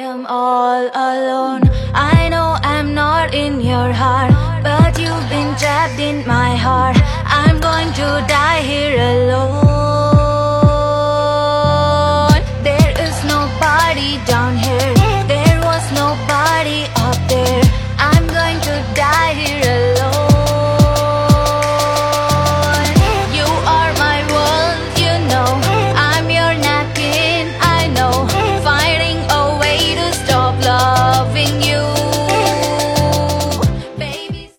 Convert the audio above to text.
am all alone. I know I'm not in your heart, but you've been trapped in my heart. I'm going to die here alone. There is nobody down